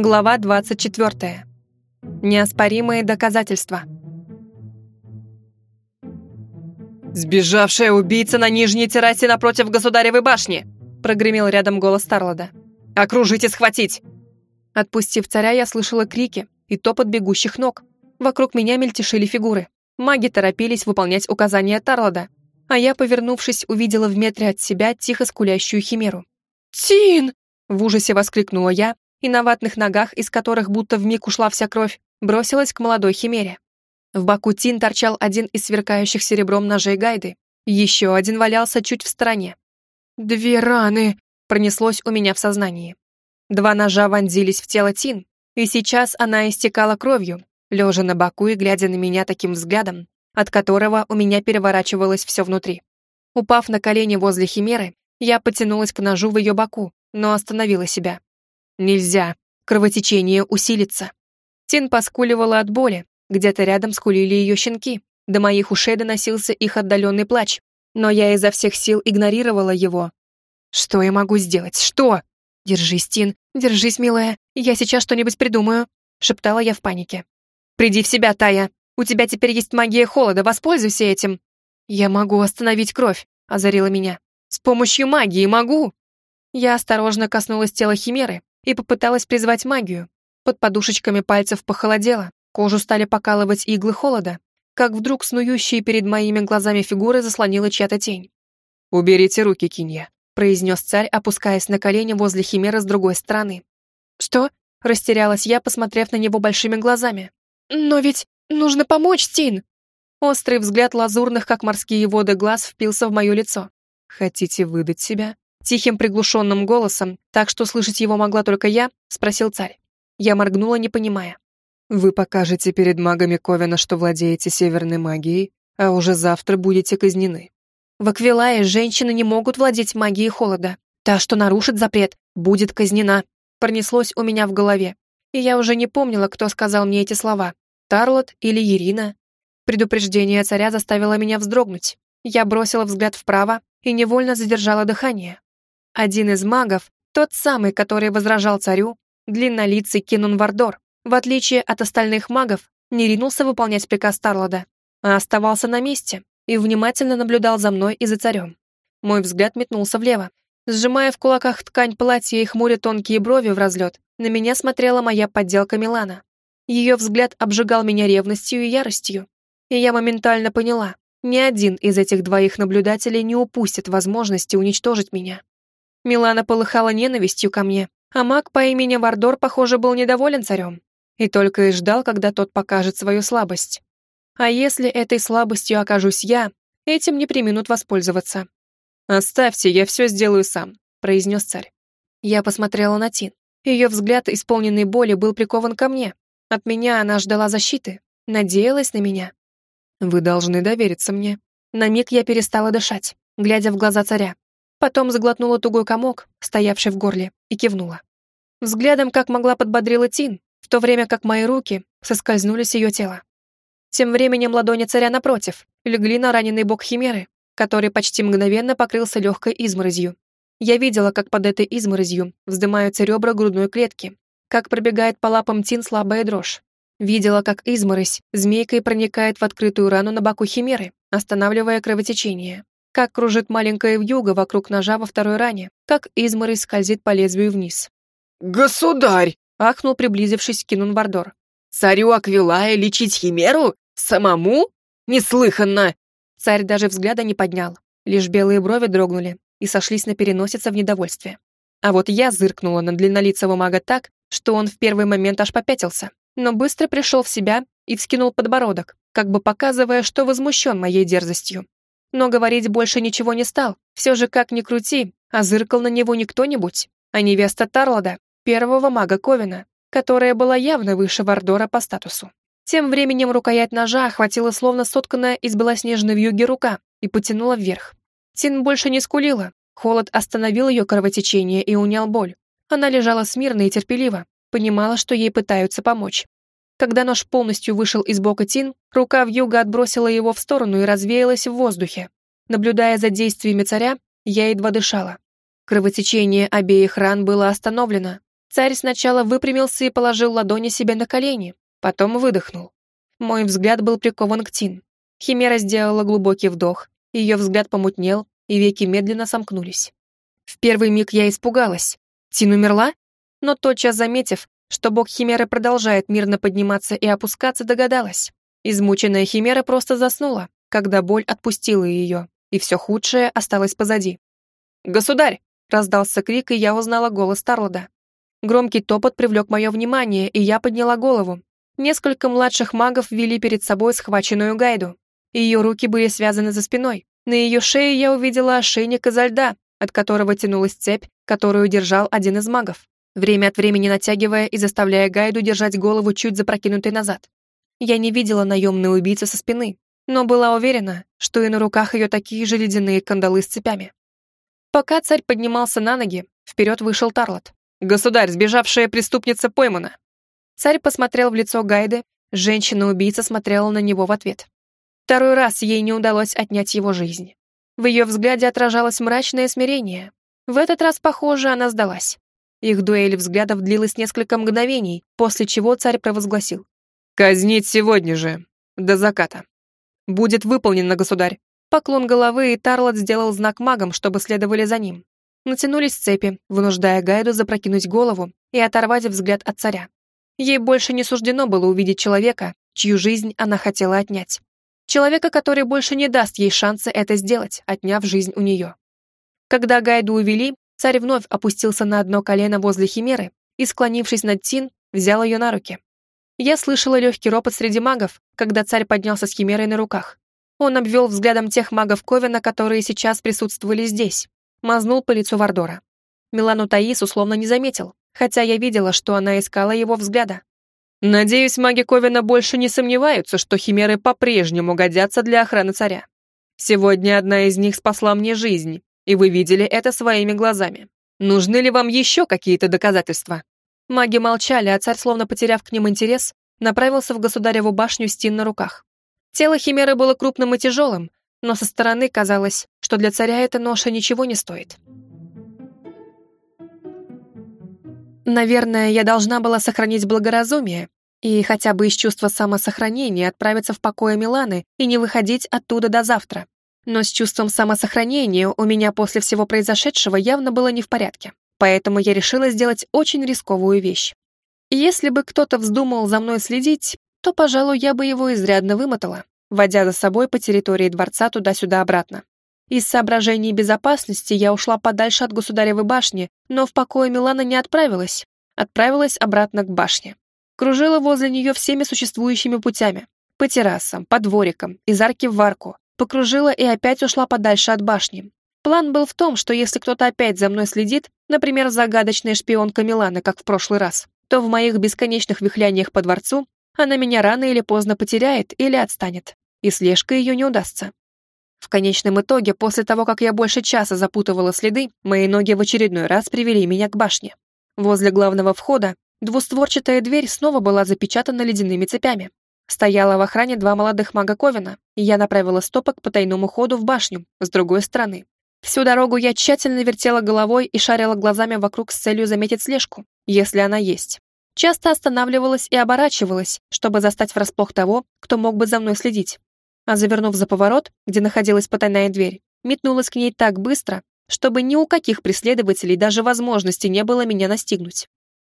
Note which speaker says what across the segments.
Speaker 1: Глава 24. Неоспоримые доказательства.
Speaker 2: «Сбежавшая убийца на нижней террасе напротив государевой башни!» прогремел рядом голос Тарлода. «Окружить схватить!»
Speaker 1: Отпустив царя, я слышала крики и топот бегущих ног. Вокруг меня мельтешили фигуры. Маги торопились выполнять указания Тарлода, а я, повернувшись, увидела в метре от себя тихо скулящую химеру. «Тин!» — в ужасе воскликнула я, и на ватных ногах, из которых будто вмиг ушла вся кровь, бросилась к молодой химере. В боку Тин торчал один из сверкающих серебром ножей гайды. Еще один валялся чуть в стороне. «Две раны!» — пронеслось у меня в сознании. Два ножа вонзились в тело Тин, и сейчас она истекала кровью, лежа на боку и глядя на меня таким взглядом, от которого у меня переворачивалось все внутри. Упав на колени возле химеры, я потянулась к ножу в ее боку, но остановила себя. Нельзя. Кровотечение усилится. Тин поскуливала от боли. Где-то рядом скулили ее щенки. До моих ушей доносился их отдаленный плач. Но я изо всех сил игнорировала его. Что я могу сделать? Что? Держись, Тин. Держись, милая. Я сейчас что-нибудь придумаю. Шептала я в панике. Приди в себя, Тая. У тебя теперь есть магия холода. Воспользуйся этим. Я могу остановить кровь, озарила меня. С помощью магии могу. Я осторожно коснулась тела Химеры, и попыталась призвать магию. Под подушечками пальцев похолодело, кожу стали покалывать иглы холода, как вдруг снующие перед моими глазами фигуры заслонила чья-то тень.
Speaker 2: «Уберите руки, Кинья», —
Speaker 1: произнес царь, опускаясь на колени возле химеры с другой стороны. «Что?» — растерялась я, посмотрев на него большими глазами. «Но ведь нужно помочь, Тин!» Острый взгляд лазурных, как морские воды, глаз впился в мое лицо. «Хотите выдать себя?» Тихим приглушенным голосом, так что слышать его могла только я, спросил царь. Я моргнула, не понимая. «Вы покажете перед магами Ковена, что владеете северной магией, а уже завтра будете казнены». В Аквилае женщины не могут владеть магией холода. Та, что нарушит запрет, будет казнена. Пронеслось у меня в голове. И я уже не помнила, кто сказал мне эти слова. Тарлот или Ирина. Предупреждение царя заставило меня вздрогнуть. Я бросила взгляд вправо и невольно задержала дыхание. Один из магов, тот самый, который возражал царю, длиннолицый Кинун Вардор, в отличие от остальных магов, не ринулся выполнять приказ Тарлода, а оставался на месте и внимательно наблюдал за мной и за царем. Мой взгляд метнулся влево. Сжимая в кулаках ткань платья и хмуря тонкие брови в разлет, на меня смотрела моя подделка Милана. Ее взгляд обжигал меня ревностью и яростью. И я моментально поняла, ни один из этих двоих наблюдателей не упустит возможности уничтожить меня. Милана полыхала ненавистью ко мне, а маг по имени Вардор, похоже, был недоволен царем и только и ждал, когда тот покажет свою слабость. А если этой слабостью окажусь я, этим не приминут воспользоваться. «Оставьте, я все сделаю сам», — произнес царь. Я посмотрела на Тин. Ее взгляд, исполненный боли, был прикован ко мне. От меня она ждала защиты, надеялась на меня. «Вы должны довериться мне». На миг я перестала дышать, глядя в глаза царя. Потом заглотнула тугой комок, стоявший в горле, и кивнула. Взглядом, как могла, подбодрила Тин, в то время как мои руки соскользнули с ее тела. Тем временем ладони царя напротив легли на раненый бок Химеры, который почти мгновенно покрылся легкой изморозью. Я видела, как под этой изморозью вздымаются ребра грудной клетки, как пробегает по лапам Тин слабая дрожь. Видела, как изморозь змейкой проникает в открытую рану на боку Химеры, останавливая кровотечение как кружит маленькая вьюга вокруг ножа во второй ране, как изморозь скользит по лезвию вниз.
Speaker 2: «Государь!» — ахнул, приблизившись Кинун Вардор. «Царю Аквилая лечить химеру? Самому? Неслыханно!»
Speaker 1: Царь даже взгляда не поднял, лишь белые брови дрогнули и сошлись на переносице в недовольстве. А вот я зыркнула на длиннолицего мага так, что он в первый момент аж попятился, но быстро пришел в себя и вскинул подбородок, как бы показывая, что возмущен моей дерзостью. Но говорить больше ничего не стал. Все же, как ни крути, а зыркал на него не кто-нибудь, а невеста Тарлода, первого мага Ковина, которая была явно выше Вардора по статусу. Тем временем рукоять ножа охватила словно сотканная из белоснежной вьюги рука и потянула вверх. Тин больше не скулила. Холод остановил ее кровотечение и унял боль. Она лежала смирно и терпеливо, понимала, что ей пытаются помочь. Когда нож полностью вышел из бока Тин, рука в юга отбросила его в сторону и развеялась в воздухе. Наблюдая за действиями царя, я едва дышала. Кровотечение обеих ран было остановлено, Царь сначала выпрямился и положил ладони себе на колени, потом выдохнул. Мой взгляд был прикован к Тин. Химера сделала глубокий вдох, ее взгляд помутнел, и веки медленно сомкнулись. В первый миг я испугалась. Тин умерла? Но тотчас заметив, что бог Химеры продолжает мирно подниматься и опускаться, догадалась. Измученная Химера просто заснула, когда боль отпустила ее, и все худшее осталось позади. «Государь!» — раздался крик, и я узнала голос Тарлода. Громкий топот привлек мое внимание, и я подняла голову. Несколько младших магов вели перед собой схваченную Гайду. Ее руки были связаны за спиной. На ее шее я увидела ошейник изо льда, от которого тянулась цепь, которую держал один из магов, время от времени натягивая и заставляя Гайду держать голову чуть запрокинутой назад. Я не видела наемной убийцы со спины, но была уверена, что и на руках ее такие же ледяные кандалы с цепями. Пока царь поднимался на ноги, вперед вышел Тарлот. «Государь, сбежавшая преступница поймана!» Царь посмотрел в лицо Гайды, женщина-убийца смотрела на него в ответ. Второй раз ей не удалось отнять его жизнь. В ее взгляде отражалось мрачное смирение. В этот раз, похоже, она сдалась. Их дуэль взглядов длилась несколько мгновений, после чего царь провозгласил. «Казнить сегодня же, до заката. Будет выполнено, государь». Поклон головы, и Тарлот сделал знак магам, чтобы следовали за ним. Натянулись цепи, вынуждая Гайду запрокинуть голову и оторвать взгляд от царя. Ей больше не суждено было увидеть человека, чью жизнь она хотела отнять. Человека, который больше не даст ей шанса это сделать, отняв жизнь у нее. Когда Гайду увели, царь вновь опустился на одно колено возле Химеры и, склонившись над Тин, взял ее на руки. Я слышала легкий ропот среди магов, когда царь поднялся с Химерой на руках. Он обвел взглядом тех магов Ковена, которые сейчас присутствовали здесь, мазнул по лицу Вардора. Милану Таис условно не заметил, хотя я видела, что она искала его взгляда. Надеюсь, маги Ковина больше не сомневаются, что химеры по-прежнему годятся для охраны царя. Сегодня одна из них спасла мне жизнь, и вы видели это своими глазами. Нужны ли вам еще какие-то доказательства?» Маги молчали, а царь, словно потеряв к ним интерес, направился в государеву башню с Тин на руках. Тело химеры было крупным и тяжелым, но со стороны казалось, что для царя эта ноша ничего не стоит. Наверное, я должна была сохранить благоразумие и хотя бы из чувства самосохранения отправиться в покое Миланы и не выходить оттуда до завтра. Но с чувством самосохранения у меня после всего произошедшего явно было не в порядке. Поэтому я решила сделать очень рисковую вещь. если бы кто-то вздумал за мной следить, то, пожалуй, я бы его изрядно вымотала, водя за собой по территории дворца туда-сюда обратно. Из соображений безопасности я ушла подальше от государевой башни, но в покое Милана не отправилась. Отправилась обратно к башне. Кружила возле нее всеми существующими путями. По террасам, по дворикам, из арки в арку. Покружила и опять ушла подальше от башни. План был в том, что если кто-то опять за мной следит, например, загадочная шпионка Милана, как в прошлый раз, то в моих бесконечных вихляниях по дворцу она меня рано или поздно потеряет или отстанет, и слежка ее не удастся. В конечном итоге, после того, как я больше часа запутывала следы, мои ноги в очередной раз привели меня к башне. Возле главного входа двустворчатая дверь снова была запечатана ледяными цепями. Стояла в охране два молодых мага Ковина, и я направила стопок по тайному ходу в башню, с другой стороны. Всю дорогу я тщательно вертела головой и шарила глазами вокруг с целью заметить слежку, если она есть. Часто останавливалась и оборачивалась, чтобы застать врасплох того, кто мог бы за мной следить а завернув за поворот, где находилась потайная дверь, метнулась к ней так быстро, чтобы ни у каких преследователей даже возможности не было меня настигнуть.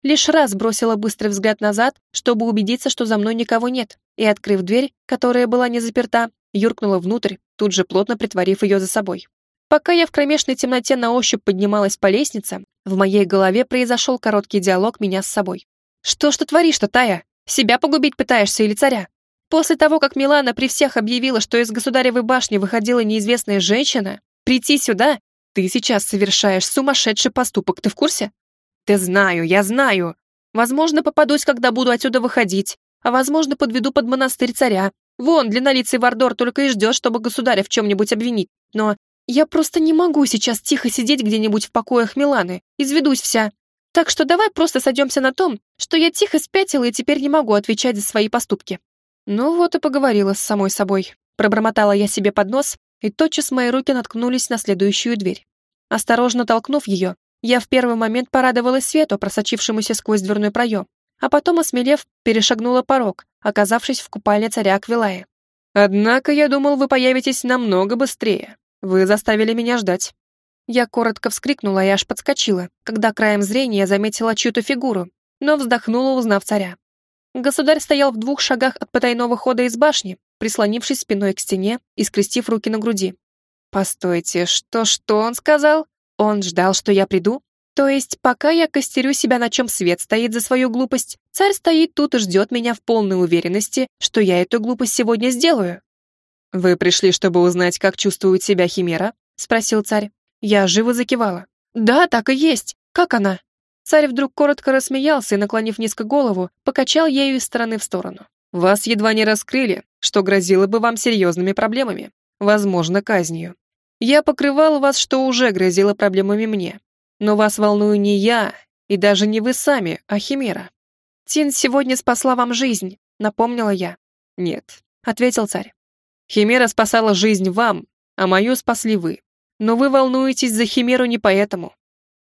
Speaker 1: Лишь раз бросила быстрый взгляд назад, чтобы убедиться, что за мной никого нет, и, открыв дверь, которая была не заперта, юркнула внутрь, тут же плотно притворив ее за собой. Пока я в кромешной темноте на ощупь поднималась по лестнице, в моей голове произошел короткий диалог меня с собой. «Что ж ты творишь-то, Тая? Себя погубить пытаешься или царя?» После того, как Милана при всех объявила, что из государевой башни выходила неизвестная женщина, прийти сюда, ты сейчас совершаешь сумасшедший поступок, ты в курсе? Ты знаю, я знаю. Возможно, попадусь, когда буду отсюда выходить, а возможно, подведу под монастырь царя. Вон, длиннолицый Вардор только и ждет, чтобы государя в чем-нибудь обвинить. Но я просто не могу сейчас тихо сидеть где-нибудь в покоях Миланы, изведусь вся. Так что давай просто сойдемся на том, что я тихо спятила и теперь не могу отвечать за свои поступки. Ну вот и поговорила с самой собой. Пробормотала я себе под нос, и тотчас мои руки наткнулись на следующую дверь. Осторожно толкнув ее, Я в первый момент порадовалась свету, просочившемуся сквозь дверной проем, а потом, осмелев, перешагнула порог, оказавшись в купальне царя Аквилая.
Speaker 2: «Однако я думал, вы появитесь намного быстрее. Вы заставили меня ждать».
Speaker 1: Я коротко вскрикнула и аж подскочила, когда краем зрения заметила чью-то фигуру, но вздохнула, узнав царя. Государь стоял в двух шагах от потайного хода из башни, прислонившись спиной к стене и скрестив руки на груди. «Постойте, что-что он сказал? Он ждал, что я приду? То есть, пока я костерю себя, на чем свет стоит за свою глупость, царь стоит тут и ждет меня в полной уверенности, что я эту глупость сегодня сделаю?»
Speaker 2: «Вы пришли, чтобы узнать, как чувствует себя Химера?» — спросил царь.
Speaker 1: Я живо закивала. «Да, так и есть. Как она?» Царь вдруг коротко рассмеялся и, наклонив низко голову, покачал ею из стороны в сторону.
Speaker 2: «Вас едва не раскрыли, что грозило бы вам серьезными проблемами, возможно, казнью. Я покрывал вас, что уже грозило проблемами мне. Но вас волную не я, и даже не вы сами, а Химера».
Speaker 1: «Тин сегодня спасла вам жизнь», — напомнила я.
Speaker 2: «Нет», —
Speaker 1: ответил царь.
Speaker 2: «Химера спасала жизнь вам, а мою спасли вы. Но вы волнуетесь за Химеру не поэтому.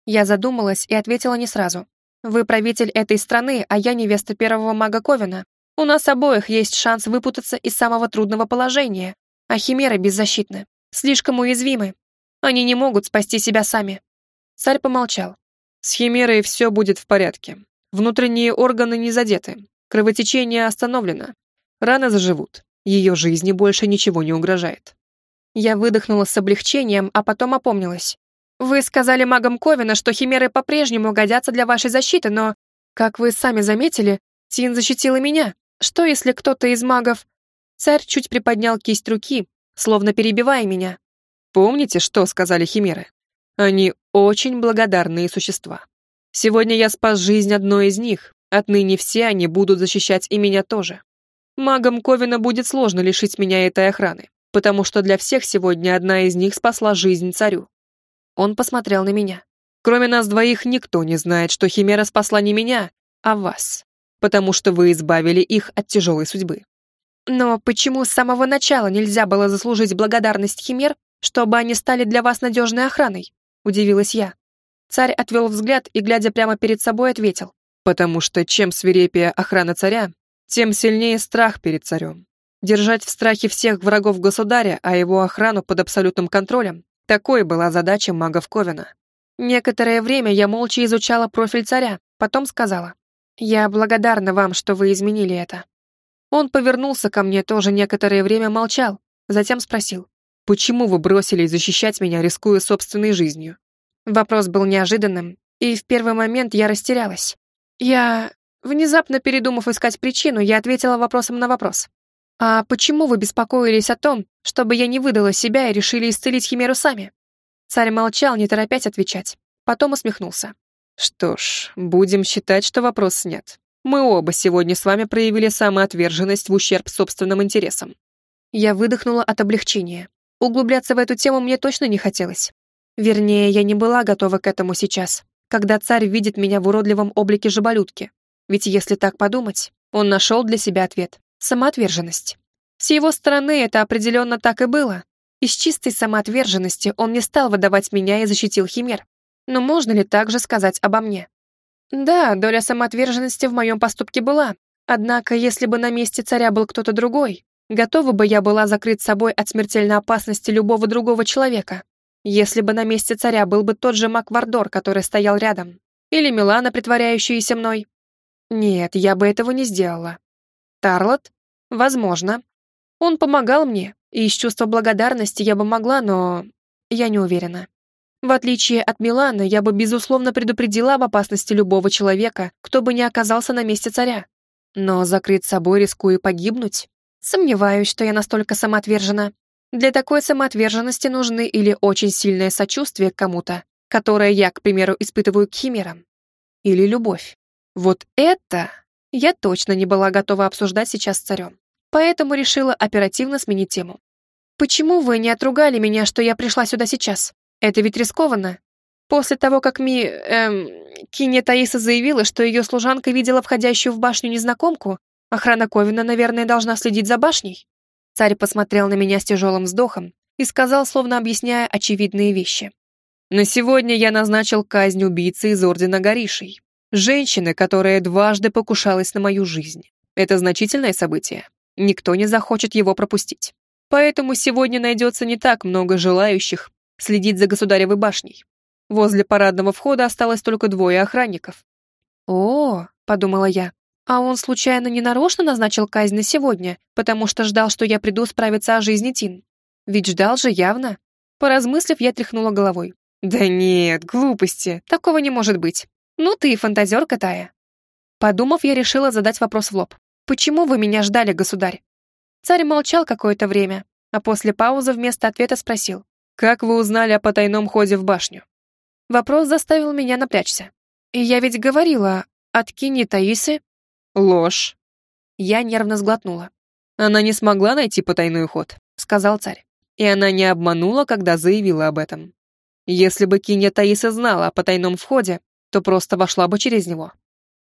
Speaker 1: Я задумалась и ответила не сразу. «Вы правитель этой страны, а я невеста первого мага Ковина. У нас обоих есть шанс выпутаться из самого трудного положения, а химеры беззащитны, слишком уязвимы. Они не могут спасти себя сами». Царь помолчал.
Speaker 2: «С химерой все будет в порядке. Внутренние органы не задеты. Кровотечение остановлено. Раны заживут. Ее жизни больше ничего не угрожает».
Speaker 1: Я выдохнула с облегчением, а потом опомнилась. Вы сказали магам Ковина, что химеры по-прежнему годятся для вашей защиты, но, как вы сами заметили, Тин защитила меня. Что, если кто-то из магов...» Царь чуть приподнял кисть руки, словно перебивая меня.
Speaker 2: «Помните, что сказали химеры? Они очень благодарные существа. Сегодня я спас жизнь одной из них, отныне все они будут защищать и меня тоже. Магам Ковина будет сложно лишить меня этой охраны, потому что для всех сегодня одна из них спасла жизнь царю. Он посмотрел на меня. Кроме нас двоих никто не знает, что Химера спасла не меня, а вас, потому что вы избавили их от тяжелой судьбы.
Speaker 1: Но почему с самого начала нельзя было заслужить благодарность Химер, чтобы они стали для вас надежной охраной? Удивилась я. Царь отвел взгляд и, глядя прямо перед собой, ответил.
Speaker 2: Потому что чем свирепее охрана царя, тем сильнее страх перед царем. Держать в страхе всех врагов государя, а его охрану под абсолютным контролем такой была задача магов Ковина.
Speaker 1: Некоторое время я молча изучала профиль царя, потом сказала, «Я благодарна вам, что вы изменили это». Он повернулся ко мне, тоже некоторое время молчал, затем спросил,
Speaker 2: «Почему вы бросились защищать меня, рискуя собственной жизнью?»
Speaker 1: Вопрос был неожиданным, и в первый момент я растерялась. Я, внезапно передумав искать причину, я ответила вопросом на вопрос. «А почему вы беспокоились о том, чтобы я не выдала себя и решили исцелить Химеру сами?» Царь молчал, не торопясь отвечать. Потом усмехнулся.
Speaker 2: «Что ж, будем считать, что вопрос снят. Мы оба сегодня с вами проявили самоотверженность в ущерб собственным интересам».
Speaker 1: Я выдохнула от облегчения. Углубляться в эту тему мне точно не хотелось. Вернее, я не была готова к этому сейчас, когда царь видит меня в уродливом облике жаболютки. Ведь если так подумать, он нашел для себя ответ самоотверженность. С его стороны это определенно так и было. Из чистой самоотверженности он не стал выдавать меня и защитил Химер. Но можно ли так же сказать обо мне? Да, доля самоотверженности в моем поступке была. Однако, если бы на месте царя был кто-то другой, готова бы я была закрыть собой от смертельной опасности любого другого человека. Если бы на месте царя был бы тот же Вардор, который стоял рядом. Или Милана, притворяющаяся мной. Нет, я бы этого не сделала. Тарлот? Возможно. Он помогал мне, и из чувства благодарности я бы могла, но... Я не уверена. В отличие от Милана, я бы безусловно предупредила об опасности любого человека, кто бы не оказался на месте царя. Но закрыть собой, рискуя погибнуть? Сомневаюсь, что я настолько самоотвержена. Для такой самоотверженности нужны или очень сильное сочувствие к кому-то, которое я, к примеру, испытываю к химерам, или любовь. Вот это я точно не была готова обсуждать сейчас с царем, поэтому решила оперативно сменить тему. «Почему вы не отругали меня, что я пришла сюда сейчас? Это ведь рискованно. После того, как Ми... эм... Кинья Таиса заявила, что ее служанка видела входящую в башню незнакомку, охрана Ковина, наверное, должна следить за башней». Царь посмотрел на меня с тяжелым вздохом и сказал, словно объясняя очевидные вещи.
Speaker 2: На сегодня я назначил казнь убийцы из Ордена Горишей. Женщины, которая дважды покушалась на мою жизнь. Это значительное событие. Никто не захочет его пропустить. Поэтому сегодня найдется не так много желающих следить за государевой башней. Возле парадного входа осталось только двое охранников.
Speaker 1: «О, — подумала я, — а он случайно не нарочно назначил казнь на сегодня, потому что ждал, что я приду справиться о жизни Тин? Ведь ждал же явно». Поразмыслив, я тряхнула головой. «Да нет, глупости, такого не может быть. Ну ты и фантазерка, Тая». Подумав, я решила задать вопрос в лоб. «Почему вы меня ждали, государь?» Царь молчал какое-то время, а после паузы вместо ответа спросил.
Speaker 2: «Как вы узнали о потайном ходе в башню?»
Speaker 1: Вопрос заставил меня напрячься. И я ведь говорила, откини Таисы.
Speaker 2: Ложь.
Speaker 1: Я нервно сглотнула.
Speaker 2: Она не смогла найти потайной ход, сказал царь. И она не обманула, когда заявила об этом. Если бы Кинья Таиса знала о потайном входе, то просто вошла бы через него.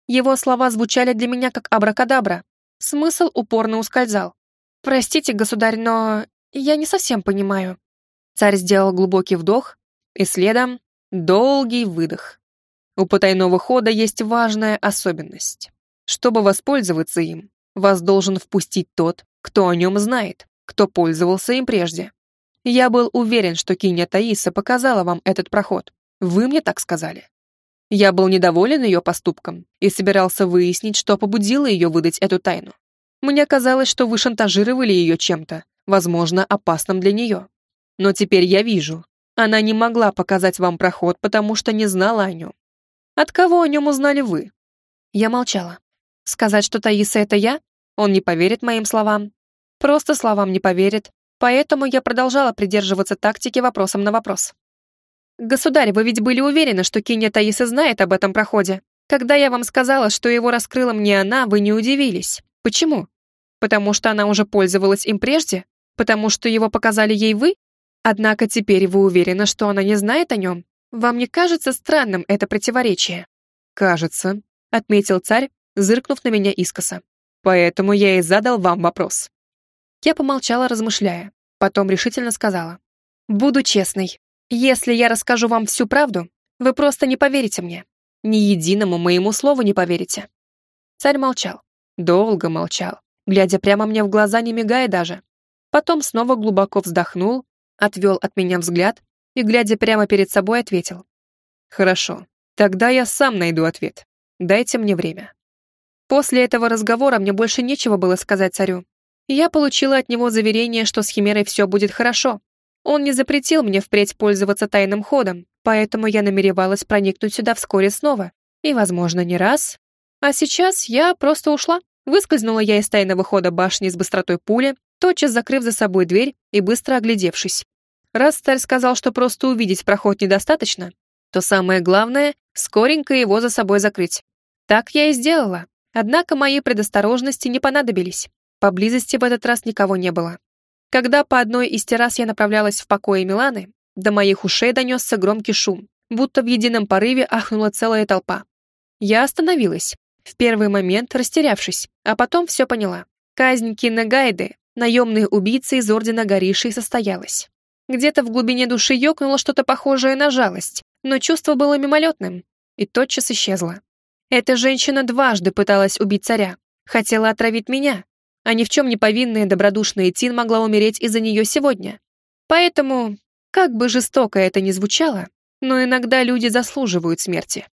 Speaker 1: Его слова звучали для меня как абракадабра. Смысл упорно ускользал. «Простите, государь, но я не совсем понимаю». Царь сделал глубокий вдох, и следом Долгий выдох. У потайного хода есть важная особенность. Чтобы воспользоваться им, вас должен впустить тот, кто о нем знает, кто пользовался им прежде. Я был уверен, что Киня Таиса показала вам этот проход. Вы мне так сказали. Я был недоволен ее поступком и собирался выяснить, что побудило ее выдать эту тайну. Мне казалось, что вы шантажировали ее чем-то, возможно, опасным для нее. Но теперь я вижу, она не могла показать вам проход, потому что не знала о нем. От кого о нем узнали вы? Я молчала. Сказать, что Таиса — это я? Он не поверит моим словам. Просто словам не поверит. Поэтому я продолжала придерживаться тактики вопросом на вопрос. «Государь, вы ведь были уверены, что Кинья Таиса знает об этом проходе. Когда я вам сказала, что его раскрыла мне она, вы не удивились. Почему? Потому что она уже пользовалась им прежде? Потому что его показали ей вы? Однако теперь вы уверены, что она не знает о нем? Вам не кажется странным это противоречие?»
Speaker 2: «Кажется», — отметил царь, зыркнув на меня искоса. «Поэтому я и задал вам вопрос».
Speaker 1: Я помолчала, размышляя. Потом решительно сказала. «Буду честной. Если я расскажу вам всю правду, вы просто не поверите мне. Ни единому моему слову не поверите». Царь молчал. Долго молчал, глядя прямо мне в глаза, не мигая даже. Потом снова глубоко вздохнул отвел от меня взгляд и, глядя прямо перед собой, ответил.
Speaker 2: «Хорошо, тогда я сам найду ответ. Дайте мне время».
Speaker 1: После этого разговора мне больше нечего было сказать царю. Я получила от него заверение, что с Химерой все будет хорошо. Он не запретил мне впредь пользоваться тайным ходом, поэтому я намеревалась проникнуть сюда вскоре снова. И, возможно, не раз. А сейчас я просто ушла. Выскользнула я из тайного хода башни с быстротой пули, тотчас закрыв за собой дверь и быстро оглядевшись. Раз царь сказал, что просто увидеть проход недостаточно, то самое главное — скоренько его за собой закрыть. Так я и сделала. Однако мои предосторожности не понадобились. Поблизости в этот раз никого не было. Когда по одной из террас я направлялась в покое Миланы, до моих ушей донесся громкий шум, будто в едином порыве ахнула целая толпа. Я остановилась, в первый момент растерявшись, а потом все поняла. Казнь Киннегайды наемные убийцы из Ордена Гориши состоялась. Где-то в глубине души ёкнуло что-то похожее на жалость, но чувство было мимолетным и тотчас исчезло. Эта женщина дважды пыталась убить царя, хотела отравить меня, а ни в чем не повинная добродушная Тин могла умереть из-за нее сегодня. Поэтому, как бы жестоко это ни звучало, но иногда люди заслуживают смерти.